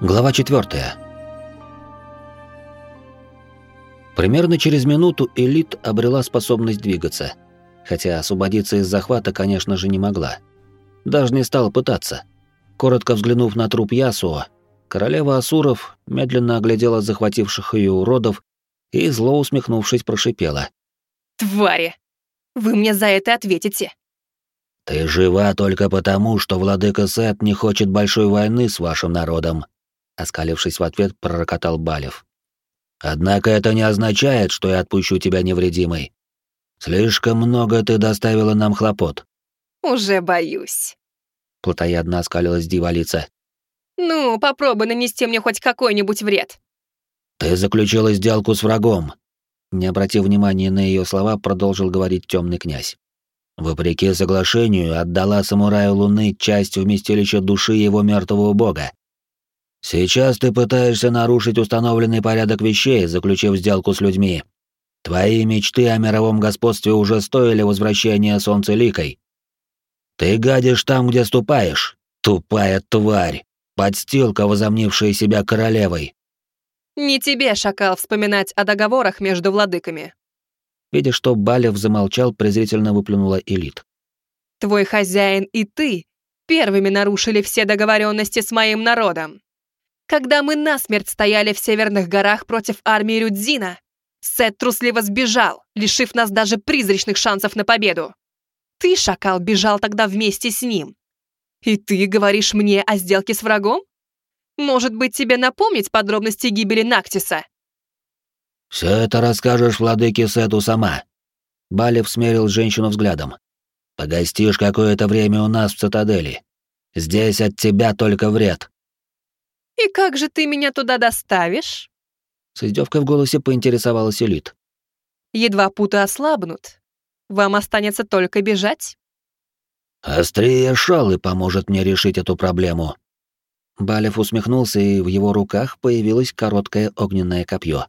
Глава 4. Примерно через минуту элит обрела способность двигаться, хотя освободиться из захвата, конечно же, не могла. Даже не стала пытаться. Коротко взглянув на труп Ясуа, королева Асуров медленно оглядела захвативших ее уродов и, зло усмехнувшись, прошипела. «Твари! Вы мне за это ответите!» «Ты жива только потому, что владыка Сет не хочет большой войны с вашим народом», оскалившись в ответ, пророкотал Балев. Однако это не означает, что я отпущу тебя невредимой. Слишком много ты доставила нам хлопот. Уже боюсь. Плотоядно оскалилась дивалица. Ну, попробуй нанести мне хоть какой-нибудь вред. Ты заключила сделку с врагом. Не обратив внимания на ее слова, продолжил говорить темный князь. Вопреки соглашению, отдала самураю Луны часть вместилища души его мертвого бога. Сейчас ты пытаешься нарушить установленный порядок вещей, заключив сделку с людьми. Твои мечты о мировом господстве уже стоили возвращения солнца ликой. Ты гадишь там, где ступаешь, тупая тварь, подстилка, возомнившая себя королевой. Не тебе, шакал, вспоминать о договорах между владыками. Видя, что Балев замолчал, презрительно выплюнула элит. Твой хозяин и ты первыми нарушили все договоренности с моим народом. Когда мы насмерть стояли в северных горах против армии Рюдзина, Сет трусливо сбежал, лишив нас даже призрачных шансов на победу. Ты, шакал, бежал тогда вместе с ним. И ты говоришь мне о сделке с врагом? Может быть, тебе напомнить подробности гибели Нактиса? Все это расскажешь владыке Сету сама. Балев смерил женщину взглядом. Погостишь какое-то время у нас в цитадели. Здесь от тебя только вред. «И как же ты меня туда доставишь?» С издевкой в голосе поинтересовалась Элит. «Едва путы ослабнут. Вам останется только бежать?» «Острее шалы поможет мне решить эту проблему». Балев усмехнулся, и в его руках появилось короткое огненное копье.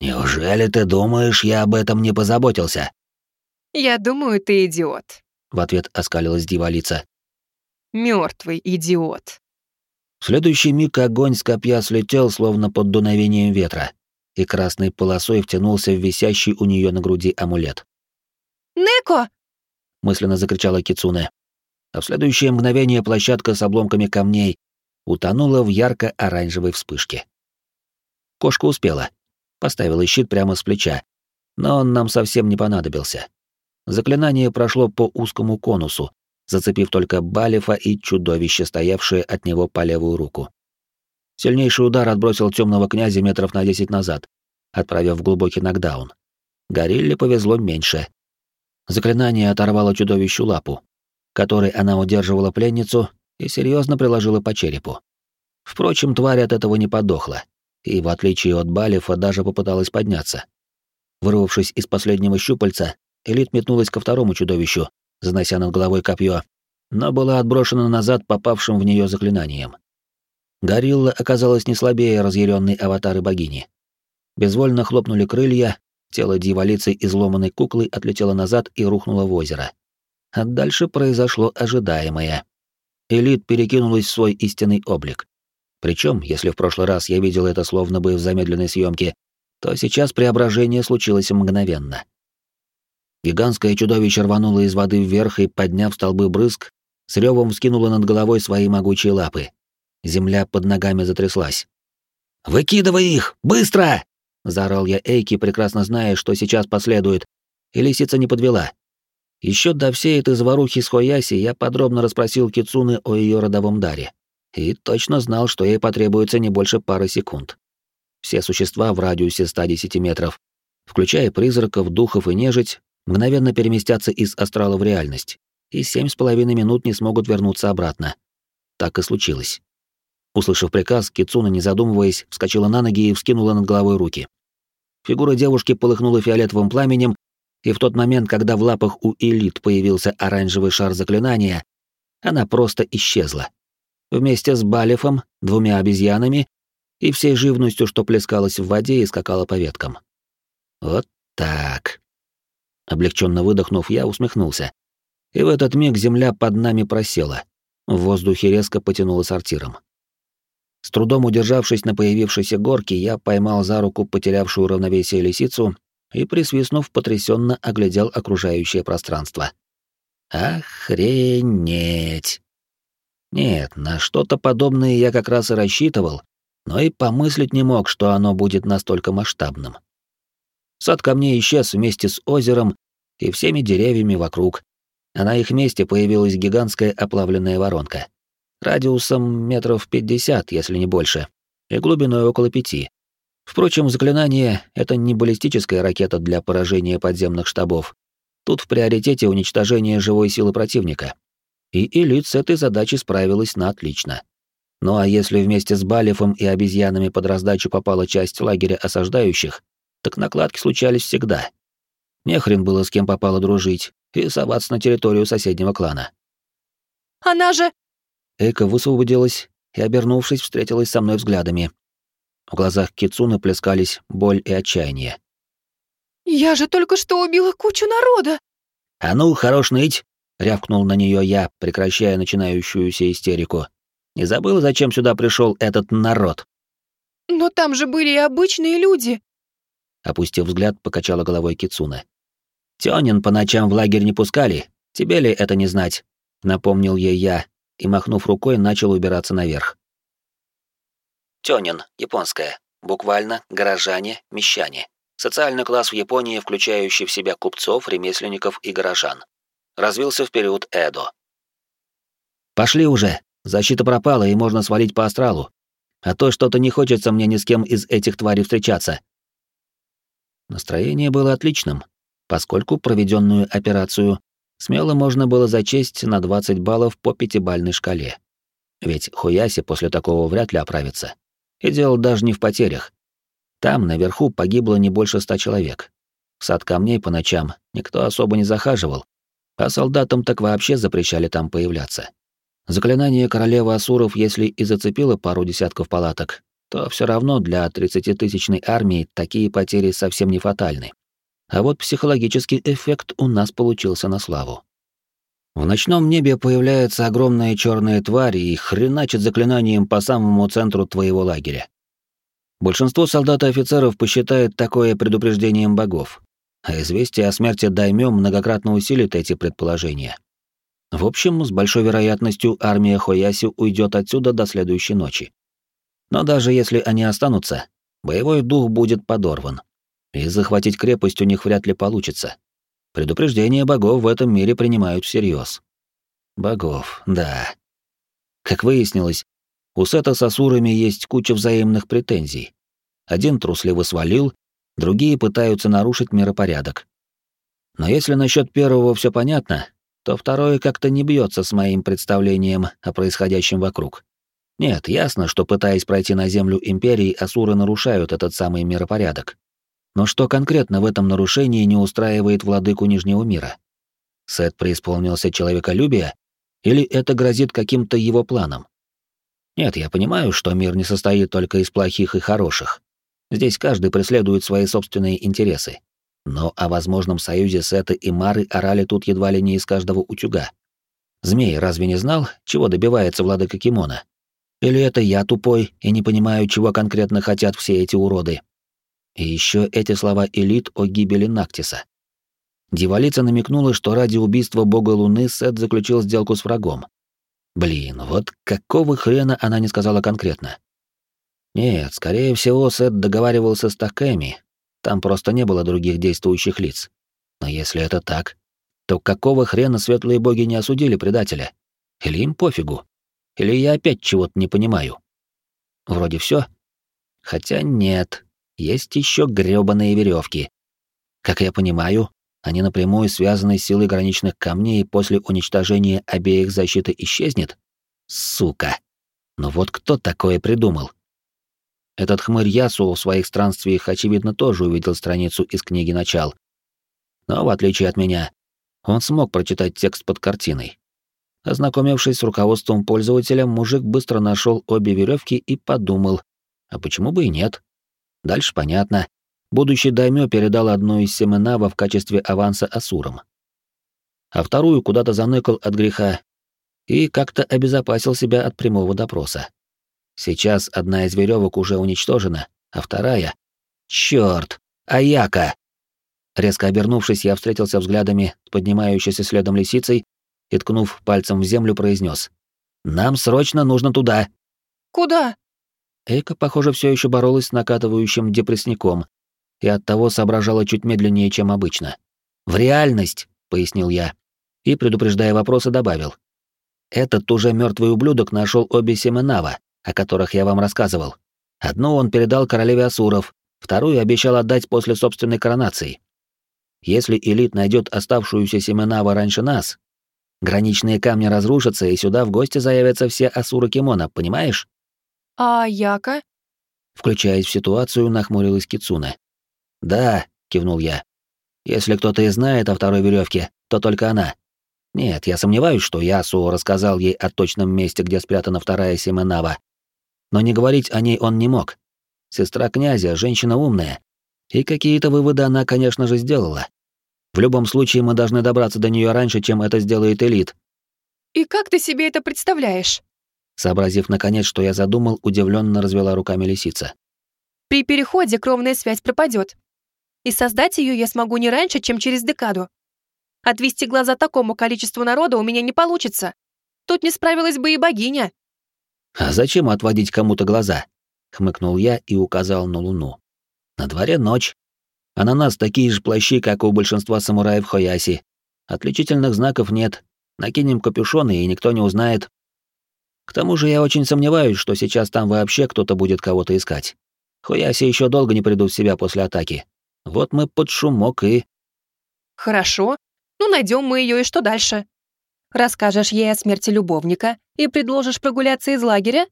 «Неужели ты думаешь, я об этом не позаботился?» «Я думаю, ты идиот», — в ответ оскалилась дьяволица. Мертвый идиот». В следующий миг огонь с копья слетел, словно под дуновением ветра, и красной полосой втянулся в висящий у нее на груди амулет. «Неко!» — мысленно закричала Кицуне. А в следующее мгновение площадка с обломками камней утонула в ярко-оранжевой вспышке. Кошка успела. Поставила щит прямо с плеча, но он нам совсем не понадобился. Заклинание прошло по узкому конусу, зацепив только Балифа и чудовище, стоявшее от него по левую руку. Сильнейший удар отбросил темного князя метров на десять назад, отправив в глубокий нокдаун. Горилле повезло меньше. Заклинание оторвало чудовищу лапу, которой она удерживала пленницу и серьезно приложила по черепу. Впрочем, тварь от этого не подохла, и, в отличие от Балифа, даже попыталась подняться. Вырвавшись из последнего щупальца, Элит метнулась ко второму чудовищу, занося над головой копье, но была отброшена назад попавшим в нее заклинанием. Горилла оказалась не слабее разъяренной аватары богини. Безвольно хлопнули крылья, тело дьяволицы изломанной куклы отлетело назад и рухнуло в озеро. А дальше произошло ожидаемое. Элит перекинулась в свой истинный облик. Причем, если в прошлый раз я видел это словно бы в замедленной съемке, то сейчас преображение случилось мгновенно. Гигантское чудовище рвануло из воды вверх и, подняв столбы брызг, с ревом вскинуло над головой свои могучие лапы. Земля под ногами затряслась. «Выкидывай их! Быстро!» — заорал я Эйки, прекрасно зная, что сейчас последует, и лисица не подвела. Еще до всей этой заварухи с Хояси я подробно расспросил Кицуны о ее родовом даре. И точно знал, что ей потребуется не больше пары секунд. Все существа в радиусе 110 метров, включая призраков, духов и нежить, мгновенно переместятся из астрала в реальность, и семь с половиной минут не смогут вернуться обратно. Так и случилось. Услышав приказ, Кицуна, не задумываясь, вскочила на ноги и вскинула над головой руки. Фигура девушки полыхнула фиолетовым пламенем, и в тот момент, когда в лапах у элит появился оранжевый шар заклинания, она просто исчезла. Вместе с Балифом, двумя обезьянами и всей живностью, что плескалась в воде и скакала по веткам. Вот так. Облегченно выдохнув, я усмехнулся. И в этот миг земля под нами просела. В воздухе резко потянуло сортиром. С трудом удержавшись на появившейся горке, я поймал за руку потерявшую равновесие лисицу и, присвистнув, потрясенно оглядел окружающее пространство. Охренеть! Нет, на что-то подобное я как раз и рассчитывал, но и помыслить не мог, что оно будет настолько масштабным. Сад камней исчез вместе с озером и всеми деревьями вокруг, а на их месте появилась гигантская оплавленная воронка. Радиусом метров пятьдесят, если не больше, и глубиной около пяти. Впрочем, заклинание — это не баллистическая ракета для поражения подземных штабов. Тут в приоритете уничтожение живой силы противника. И элит с этой задачей справилась на отлично. Ну а если вместе с Балифом и обезьянами под раздачу попала часть лагеря осаждающих, так накладки случались всегда. Не хрен было с кем попало дружить и соваться на территорию соседнего клана. «Она же...» Эйка высвободилась и, обернувшись, встретилась со мной взглядами. В глазах Кицуны плескались боль и отчаяние. «Я же только что убила кучу народа!» «А ну, хорош ныть!» — рявкнул на нее я, прекращая начинающуюся истерику. «Не забыл, зачем сюда пришел этот народ?» «Но там же были и обычные люди!» Опустив взгляд, покачала головой Кицуна. «Тёнин по ночам в лагерь не пускали, тебе ли это не знать?» — напомнил ей я, и, махнув рукой, начал убираться наверх. Тёнин, японская. Буквально горожане, мещане. Социальный класс в Японии, включающий в себя купцов, ремесленников и горожан. Развился в период Эдо. «Пошли уже. Защита пропала, и можно свалить по астралу. А то что-то не хочется мне ни с кем из этих тварей встречаться». Настроение было отличным, поскольку проведенную операцию смело можно было зачесть на 20 баллов по пятибальной шкале. Ведь Хуяси после такого вряд ли оправится. И дело даже не в потерях. Там, наверху, погибло не больше ста человек. В сад камней по ночам никто особо не захаживал, а солдатам так вообще запрещали там появляться. Заклинание королевы Асуров, если и зацепило пару десятков палаток, то все равно для 30-тысячной армии такие потери совсем не фатальны. А вот психологический эффект у нас получился на славу. В ночном небе появляется огромная черная тварь и хреначит заклинанием по самому центру твоего лагеря. Большинство солдат и офицеров посчитает такое предупреждением богов, а известие о смерти даймё многократно усилит эти предположения. В общем, с большой вероятностью армия Хояси уйдет отсюда до следующей ночи. Но даже если они останутся, боевой дух будет подорван и захватить крепость у них вряд ли получится. Предупреждения богов в этом мире принимают всерьез. Богов, да. Как выяснилось, у Сета с Асурами есть куча взаимных претензий. Один трусливо свалил, другие пытаются нарушить миропорядок. Но если насчет первого все понятно, то второе как-то не бьется с моим представлением о происходящем вокруг. Нет, ясно, что пытаясь пройти на землю Империи, Асуры нарушают этот самый миропорядок. Но что конкретно в этом нарушении не устраивает владыку Нижнего мира? Сет преисполнился человеколюбия? Или это грозит каким-то его планом? Нет, я понимаю, что мир не состоит только из плохих и хороших. Здесь каждый преследует свои собственные интересы. Но о возможном союзе Сета и Мары орали тут едва ли не из каждого утюга. Змей разве не знал, чего добивается владыка Кимона? Или это я тупой и не понимаю, чего конкретно хотят все эти уроды? И еще эти слова элит о гибели Нактиса. Дивалица намекнула, что ради убийства бога Луны Сет заключил сделку с врагом. Блин, вот какого хрена она не сказала конкретно? Нет, скорее всего, Сет договаривался с Такэми. Там просто не было других действующих лиц. Но если это так, то какого хрена светлые боги не осудили предателя? Или им пофигу? Или я опять чего-то не понимаю? Вроде все. Хотя нет, есть еще грёбаные веревки. Как я понимаю, они напрямую связаны с силой граничных камней и после уничтожения обеих защиты исчезнет? Сука. Но вот кто такое придумал? Этот хмырь Ясу в своих странствиях, очевидно, тоже увидел страницу из книги «Начал». Но, в отличие от меня, он смог прочитать текст под картиной. Ознакомившись с руководством пользователя, мужик быстро нашел обе веревки и подумал, а почему бы и нет? Дальше понятно. Будущий даймё передал одну из семенава в качестве аванса асурам. А вторую куда-то заныкал от греха и как-то обезопасил себя от прямого допроса. Сейчас одна из веревок уже уничтожена, а вторая... Чёрт! Аяка! Резко обернувшись, я встретился взглядами с поднимающейся следом лисицей и, ткнув пальцем в землю, произнес: «Нам срочно нужно туда!» «Куда?» Эйка, похоже, все еще боролась с накатывающим депрессником и оттого соображала чуть медленнее, чем обычно. «В реальность!» — пояснил я. И, предупреждая вопросы, добавил. «Этот уже мертвый ублюдок нашел обе семенава, о которых я вам рассказывал. Одну он передал королеве Асуров, вторую обещал отдать после собственной коронации. Если элит найдет оставшуюся семенава раньше нас, граничные камни разрушатся, и сюда в гости заявятся все Асуры Кимона, понимаешь? А Яка? Включаясь в ситуацию, нахмурилась Кицуна. Да, кивнул я. Если кто-то и знает о второй веревке, то только она. Нет, я сомневаюсь, что Ясу рассказал ей о точном месте, где спрятана вторая Семенава. Но не говорить о ней он не мог. Сестра князя, женщина умная. И какие-то выводы она, конечно же, сделала. В любом случае, мы должны добраться до нее раньше, чем это сделает элит. И как ты себе это представляешь? Сообразив наконец, что я задумал, удивленно развела руками лисица. При переходе кровная связь пропадет. И создать ее я смогу не раньше, чем через декаду. Отвести глаза такому количеству народа у меня не получится. Тут не справилась бы и богиня. А зачем отводить кому-то глаза? хмыкнул я и указал на луну. На дворе ночь. А на нас такие же плащи, как у большинства самураев Хояси. Отличительных знаков нет. Накинем капюшоны, и никто не узнает. К тому же я очень сомневаюсь, что сейчас там вообще кто-то будет кого-то искать. Хояси еще долго не придут в себя после атаки. Вот мы под шумок и... Хорошо. Ну, найдем мы ее и что дальше? Расскажешь ей о смерти любовника и предложишь прогуляться из лагеря?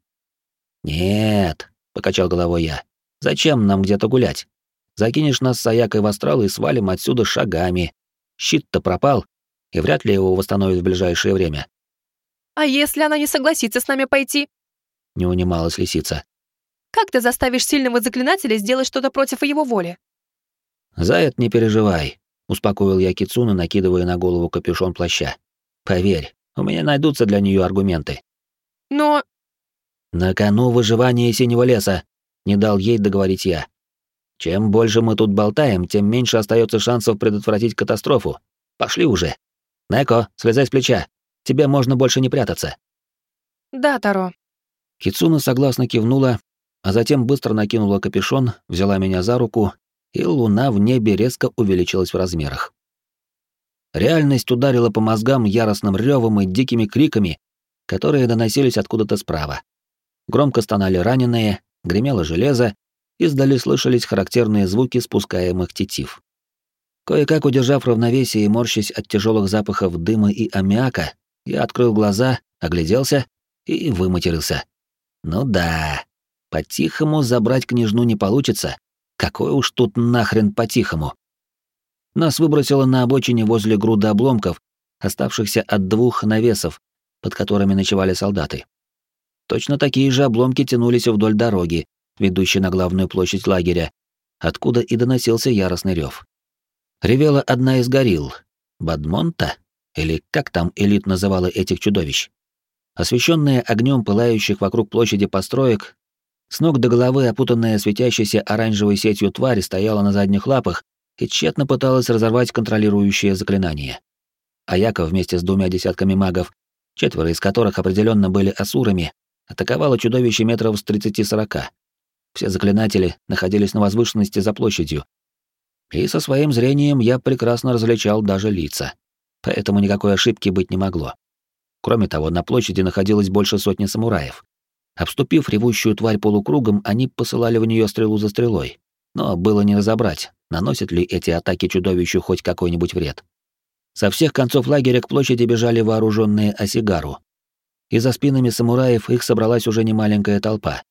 Нет, покачал головой я. Зачем нам где-то гулять? Закинешь нас с Аякой в астрал и свалим отсюда шагами. Щит-то пропал, и вряд ли его восстановят в ближайшее время. А если она не согласится с нами пойти? Не унималась лисица. Как ты заставишь сильного заклинателя сделать что-то против его воли? За это не переживай, успокоил я Кицуна, накидывая на голову капюшон плаща. Поверь, у меня найдутся для нее аргументы. Но... На кону выживание синего леса, не дал ей договорить я. Чем больше мы тут болтаем, тем меньше остается шансов предотвратить катастрофу. Пошли уже. Неко, слезай с плеча. Тебе можно больше не прятаться. Да, Таро. Кицуна согласно кивнула, а затем быстро накинула капюшон, взяла меня за руку, и луна в небе резко увеличилась в размерах. Реальность ударила по мозгам яростным ревом и дикими криками, которые доносились откуда-то справа. Громко стонали раненые, гремело железо, издали слышались характерные звуки спускаемых тетив. Кое-как удержав равновесие и морщась от тяжелых запахов дыма и аммиака, я открыл глаза, огляделся и выматерился. Ну да, по-тихому забрать княжну не получится. Какой уж тут нахрен по-тихому. Нас выбросило на обочине возле груды обломков, оставшихся от двух навесов, под которыми ночевали солдаты. Точно такие же обломки тянулись вдоль дороги, ведущей на главную площадь лагеря, откуда и доносился яростный рев. Ревела одна из горилл. Бадмонта? Или как там элит называла этих чудовищ? Освещенная огнем пылающих вокруг площади построек, с ног до головы опутанная светящейся оранжевой сетью тварь стояла на задних лапах и тщетно пыталась разорвать контролирующее заклинание. А Яков вместе с двумя десятками магов, четверо из которых определенно были асурами, атаковала чудовище метров с 30-40. Все заклинатели находились на возвышенности за площадью. И со своим зрением я прекрасно различал даже лица поэтому никакой ошибки быть не могло. Кроме того, на площади находилось больше сотни самураев. Обступив ревущую тварь полукругом, они посылали в нее стрелу за стрелой. Но было не разобрать, наносят ли эти атаки чудовищу хоть какой-нибудь вред. Со всех концов лагеря к площади бежали вооруженные осигару. И за спинами самураев их собралась уже немаленькая толпа.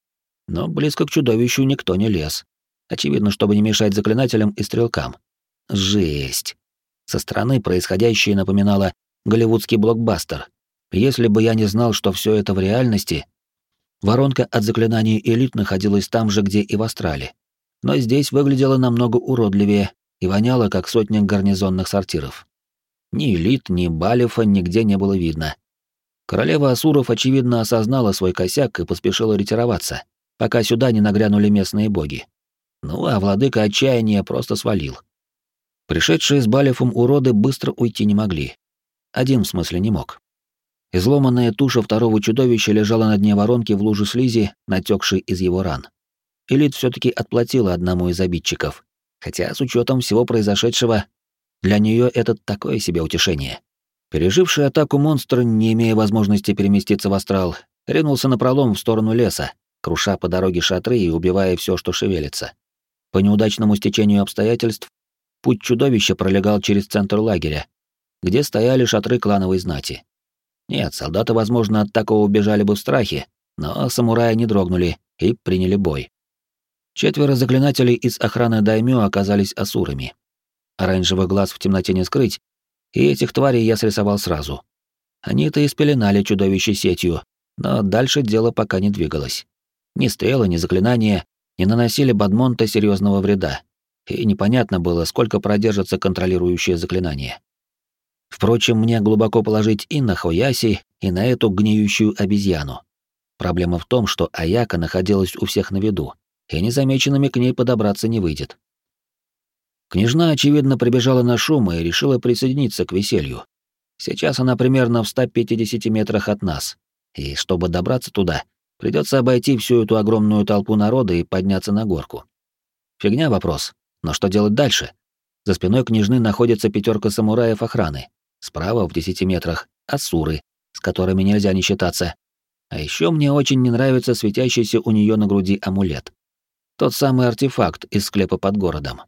Но близко к чудовищу никто не лез. Очевидно, чтобы не мешать заклинателям и стрелкам. Жесть. Со стороны происходящее напоминало голливудский блокбастер. Если бы я не знал, что все это в реальности, воронка от заклинаний элит находилась там же, где и в Астрале. Но здесь выглядело намного уродливее и воняло, как сотня гарнизонных сортиров. Ни элит, ни балифа нигде не было видно. Королева Асуров, очевидно, осознала свой косяк и поспешила ретироваться, пока сюда не нагрянули местные боги. Ну, а владыка отчаяния просто свалил. Пришедшие с Балефом уроды быстро уйти не могли. Один в смысле не мог. Изломанная туша второго чудовища лежала на дне воронки в луже слизи, натекшей из его ран. Элит все таки отплатила одному из обидчиков, хотя с учетом всего произошедшего, для нее это такое себе утешение. Переживший атаку монстр, не имея возможности переместиться в астрал, ринулся на пролом в сторону леса, круша по дороге шатры и убивая все, что шевелится. По неудачному стечению обстоятельств, путь чудовища пролегал через центр лагеря, где стояли шатры клановой знати. Нет, солдаты, возможно, от такого убежали бы в страхе, но самураи не дрогнули и приняли бой. Четверо заклинателей из охраны Даймё оказались асурами. Оранжевый глаз в темноте не скрыть, и этих тварей я срисовал сразу. Они-то и спеленали чудовище сетью, но дальше дело пока не двигалось. Ни стрелы, ни заклинания не наносили Бадмонта серьезного вреда, и непонятно было, сколько продержится контролирующее заклинание. Впрочем, мне глубоко положить и на Хояси, и на эту гниющую обезьяну. Проблема в том, что Аяка находилась у всех на виду, и незамеченными к ней подобраться не выйдет. Княжна, очевидно, прибежала на шум и решила присоединиться к веселью. Сейчас она примерно в 150 метрах от нас, и чтобы добраться туда, придется обойти всю эту огромную толпу народа и подняться на горку. Фигня вопрос, но что делать дальше? За спиной княжны находится пятерка самураев охраны. Справа, в 10 метрах, асуры, с которыми нельзя не считаться. А еще мне очень не нравится светящийся у нее на груди амулет. Тот самый артефакт из склепа под городом.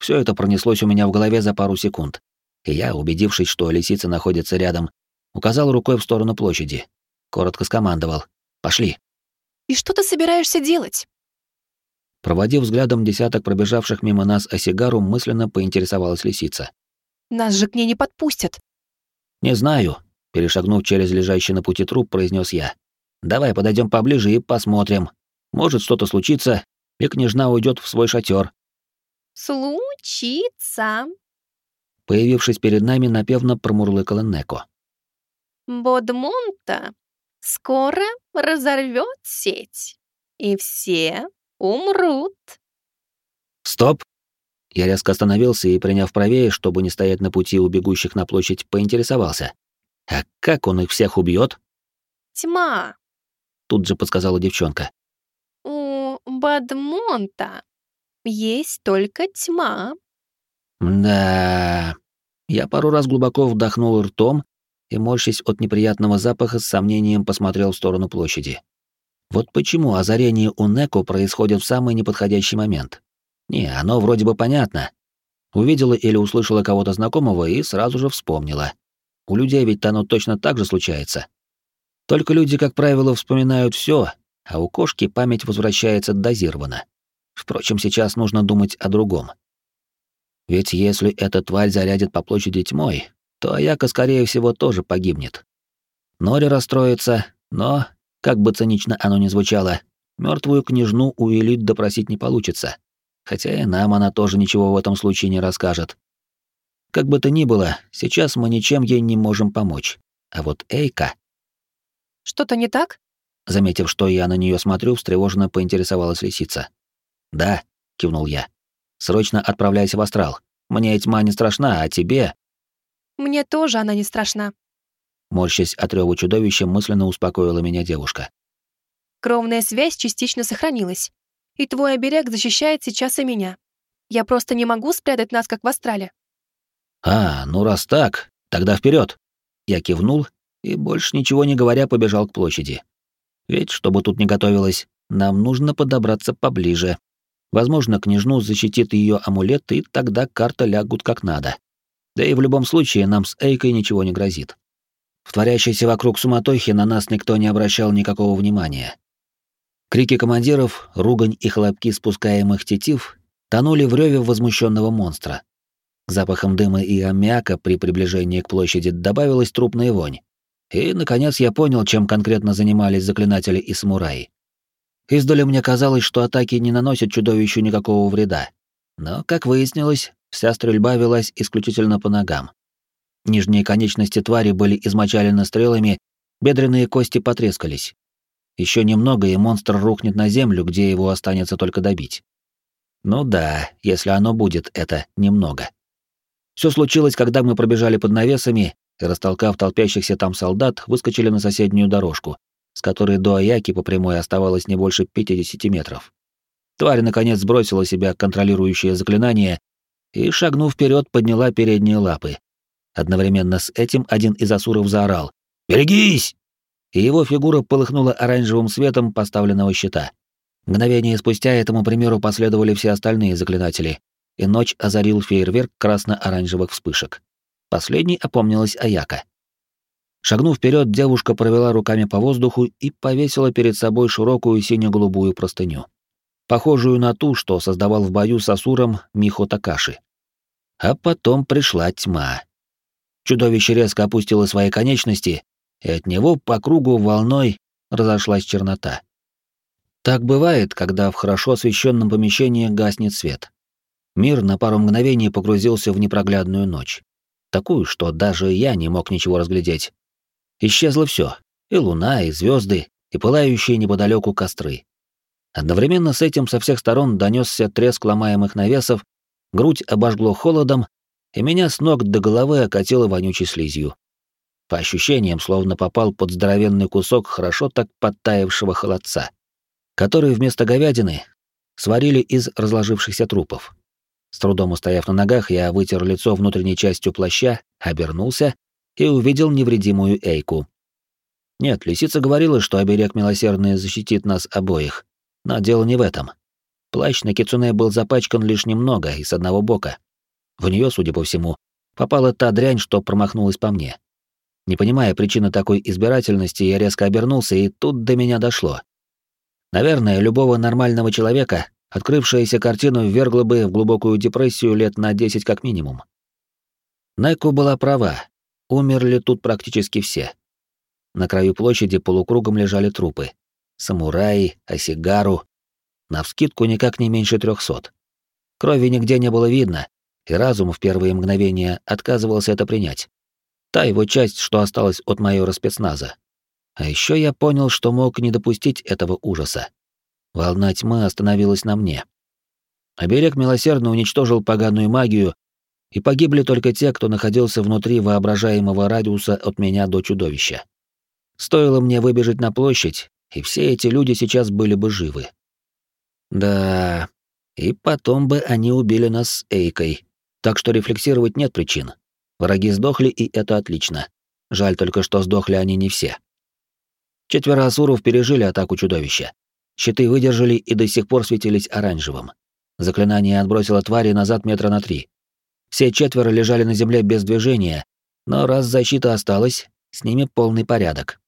Все это пронеслось у меня в голове за пару секунд, и я, убедившись, что лисица находится рядом, указал рукой в сторону площади. Коротко скомандовал. «Пошли». «И что ты собираешься делать?» Проводив взглядом десяток пробежавших мимо нас осигару, мысленно поинтересовалась лисица. «Нас же к ней не подпустят». «Не знаю», — перешагнув через лежащий на пути труп, произнес я. «Давай подойдем поближе и посмотрим. Может, что-то случится, и княжна уйдет в свой шатер, случится. Появившись перед нами, напевно промурлыкала Неко. Бодмонта скоро разорвет сеть, и все умрут. Стоп! Я резко остановился и, приняв правее, чтобы не стоять на пути у бегущих на площадь, поинтересовался. А как он их всех убьет? Тьма. Тут же подсказала девчонка. У Бадмонта есть только тьма. Да. Я пару раз глубоко вдохнул ртом и, морщась от неприятного запаха, с сомнением посмотрел в сторону площади. Вот почему озарение у Неко происходит в самый неподходящий момент. Не, оно вроде бы понятно. Увидела или услышала кого-то знакомого и сразу же вспомнила. У людей ведь оно точно так же случается. Только люди, как правило, вспоминают все, а у кошки память возвращается дозированно. Впрочем, сейчас нужно думать о другом. Ведь если эта тварь зарядит по площади тьмой, то Аяка, скорее всего, тоже погибнет. Нори расстроится, но, как бы цинично оно ни звучало, мертвую княжну у элит допросить не получится. Хотя и нам она тоже ничего в этом случае не расскажет. Как бы то ни было, сейчас мы ничем ей не можем помочь. А вот Эйка... Что-то не так? Заметив, что я на нее смотрю, встревоженно поинтересовалась лисица. «Да», — кивнул я. «Срочно отправляйся в астрал. Мне тьма не страшна, а тебе...» «Мне тоже она не страшна». Морщась от рёва чудовища, мысленно успокоила меня девушка. «Кровная связь частично сохранилась. И твой оберег защищает сейчас и меня. Я просто не могу спрятать нас, как в астрале». «А, ну раз так, тогда вперед. Я кивнул и, больше ничего не говоря, побежал к площади. Ведь, чтобы тут не готовилось, нам нужно подобраться поближе, Возможно, княжну защитит ее амулет, и тогда карта лягут как надо. Да и в любом случае нам с Эйкой ничего не грозит. В творящейся вокруг суматохи на нас никто не обращал никакого внимания. Крики командиров, ругань и хлопки спускаемых тетив тонули в реве возмущенного монстра. К запахам дыма и аммиака при приближении к площади добавилась трупная вонь. И, наконец, я понял, чем конкретно занимались заклинатели и самураи. Издали мне казалось, что атаки не наносят чудовищу никакого вреда. Но, как выяснилось, вся стрельба велась исключительно по ногам. Нижние конечности твари были измочалены стрелами Бедренные кости потрескались. Еще немного, и монстр рухнет на землю, где его останется только добить. Ну да, если оно будет, это немного. Все случилось, когда мы пробежали под навесами и, растолкав толпящихся там солдат, выскочили на соседнюю дорожку, с которой до Аяки по прямой оставалось не больше 50 метров. Тварь, наконец, сбросила себя контролирующее заклинание и, шагнув вперед, подняла передние лапы. Одновременно с этим один из асуров заорал «Берегись!» и его фигура полыхнула оранжевым светом поставленного щита. Мгновение спустя этому примеру последовали все остальные заклинатели, и ночь озарил фейерверк красно-оранжевых вспышек. Последней опомнилась Аяка. Шагнув вперед, девушка провела руками по воздуху и повесила перед собой широкую сине-голубую простыню, похожую на ту, что создавал в бою с Асуром Михо Такаши. А потом пришла тьма. Чудовище резко опустило свои конечности, и от него по кругу волной разошлась чернота. Так бывает, когда в хорошо освещенном помещении гаснет свет. Мир на пару мгновений погрузился в непроглядную ночь. Такую, что даже я не мог ничего разглядеть. Исчезло все: и луна, и звезды, и пылающие неподалеку костры. Одновременно с этим со всех сторон донесся треск ломаемых навесов, грудь обожгло холодом, и меня с ног до головы окатило вонючей слизью. По ощущениям, словно попал под здоровенный кусок хорошо так подтаявшего холодца, который вместо говядины сварили из разложившихся трупов. С трудом устояв на ногах, я вытер лицо внутренней частью плаща, обернулся и увидел невредимую Эйку. Нет, лисица говорила, что оберег милосердный защитит нас обоих, но дело не в этом. Плащ на кицуне был запачкан лишь немного и с одного бока. В нее, судя по всему, попала та дрянь, что промахнулась по мне. Не понимая причины такой избирательности, я резко обернулся, и тут до меня дошло. Наверное, любого нормального человека открывшаяся картина ввергла бы в глубокую депрессию лет на 10 как минимум. Найку была права. Умерли тут практически все. На краю площади полукругом лежали трупы. Самураи, осигару. Навскидку никак не меньше трехсот. Крови нигде не было видно, и разум в первые мгновения отказывался это принять. Та его часть, что осталась от майора спецназа. А еще я понял, что мог не допустить этого ужаса. Волна тьмы остановилась на мне. Оберег милосердно уничтожил поганую магию, и погибли только те, кто находился внутри воображаемого радиуса от меня до чудовища. Стоило мне выбежать на площадь, и все эти люди сейчас были бы живы. Да, и потом бы они убили нас с Эйкой, так что рефлексировать нет причин. Враги сдохли, и это отлично. Жаль только, что сдохли они не все. Четверо асуров пережили атаку чудовища. Щиты выдержали и до сих пор светились оранжевым. Заклинание отбросило твари назад метра на три. Все четверо лежали на земле без движения, но раз защита осталась, с ними полный порядок.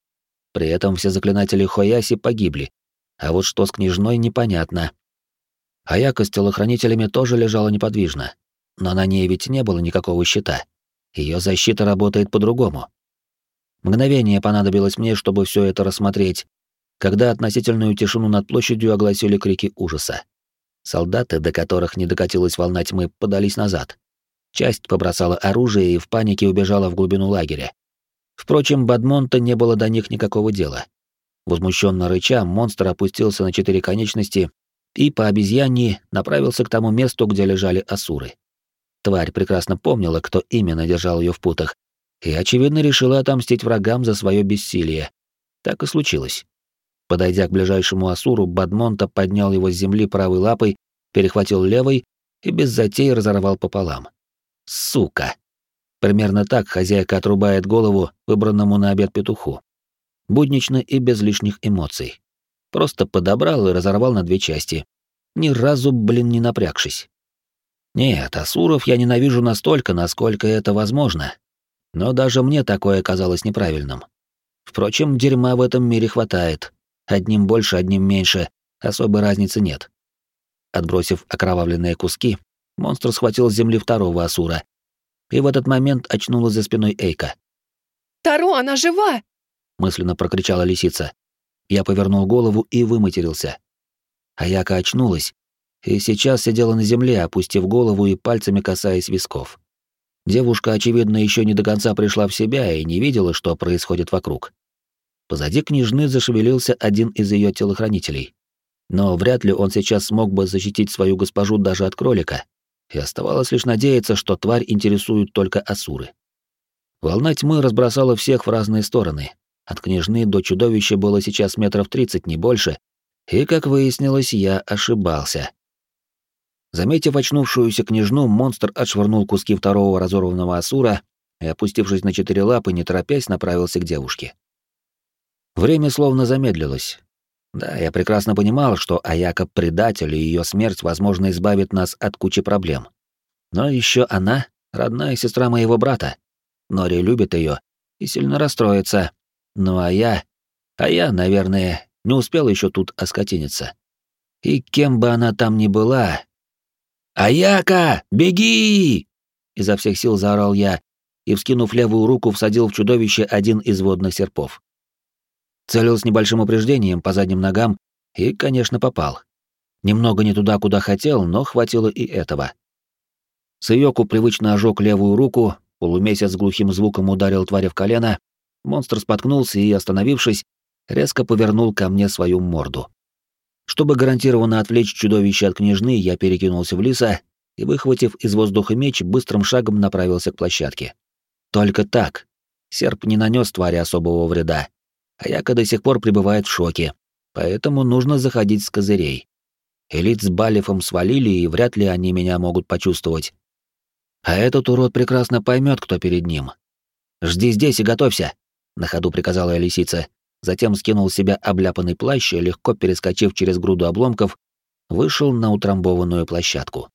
При этом все заклинатели Хояси погибли, а вот что с княжной непонятно. Аяка с телохранителями тоже лежала неподвижно, но на ней ведь не было никакого щита. Ее защита работает по-другому. Мгновение понадобилось мне, чтобы все это рассмотреть, когда относительную тишину над площадью огласили крики ужаса. Солдаты, до которых не докатилась волна тьмы, подались назад. Часть побросала оружие и в панике убежала в глубину лагеря. Впрочем, Бадмонта не было до них никакого дела. Возмущенно рыча, монстр опустился на четыре конечности и по обезьяньи направился к тому месту, где лежали асуры. Тварь прекрасно помнила, кто именно держал ее в путах, и, очевидно, решила отомстить врагам за свое бессилие. Так и случилось. Подойдя к ближайшему асуру, Бадмонта поднял его с земли правой лапой, перехватил левой и без затей разорвал пополам. Сука! Примерно так хозяйка отрубает голову выбранному на обед петуху. Буднично и без лишних эмоций. Просто подобрал и разорвал на две части. Ни разу, блин, не напрягшись. Нет, асуров я ненавижу настолько, насколько это возможно. Но даже мне такое казалось неправильным. Впрочем, дерьма в этом мире хватает. Одним больше, одним меньше, особой разницы нет. Отбросив окровавленные куски, монстр схватил с земли второго асура. И в этот момент очнулась за спиной Эйка. «Таро, она жива!» — мысленно прокричала лисица. Я повернул голову и выматерился. Аяка очнулась, и сейчас сидела на земле, опустив голову и пальцами касаясь висков. Девушка, очевидно, еще не до конца пришла в себя и не видела, что происходит вокруг. Позади княжны зашевелился один из ее телохранителей. Но вряд ли он сейчас смог бы защитить свою госпожу даже от кролика, и оставалось лишь надеяться, что тварь интересует только асуры. Волна тьмы разбросала всех в разные стороны. От княжны до чудовища было сейчас метров тридцать, не больше, и, как выяснилось, я ошибался. Заметив очнувшуюся княжну, монстр отшвырнул куски второго разорванного асура и, опустившись на четыре лапы, не торопясь, направился к девушке. Время словно замедлилось. Да, я прекрасно понимал, что Аяка — предатель, и ее смерть, возможно, избавит нас от кучи проблем. Но еще она — родная сестра моего брата. Нори любит ее и сильно расстроится. Ну а я... А я, наверное, не успел еще тут оскотиниться. И кем бы она там ни была... «Аяка, беги!» Изо всех сил заорал я и, вскинув левую руку, всадил в чудовище один из водных серпов. Целил с небольшим упреждением по задним ногам и, конечно, попал. Немного не туда, куда хотел, но хватило и этого. Сыёку привычно ожег левую руку, полумесяц с глухим звуком ударил тварь в колено, монстр споткнулся и, остановившись, резко повернул ко мне свою морду. Чтобы гарантированно отвлечь чудовище от княжны, я перекинулся в лиса и, выхватив из воздуха меч, быстрым шагом направился к площадке. Только так. Серп не нанес твари особого вреда, а Яка до сих пор пребывает в шоке, поэтому нужно заходить с козырей. Элит с Балифом свалили, и вряд ли они меня могут почувствовать. А этот урод прекрасно поймет, кто перед ним. «Жди здесь и готовься», — на ходу приказала я лисице. Затем скинул с себя обляпанный плащ и, легко перескочив через груду обломков, вышел на утрамбованную площадку.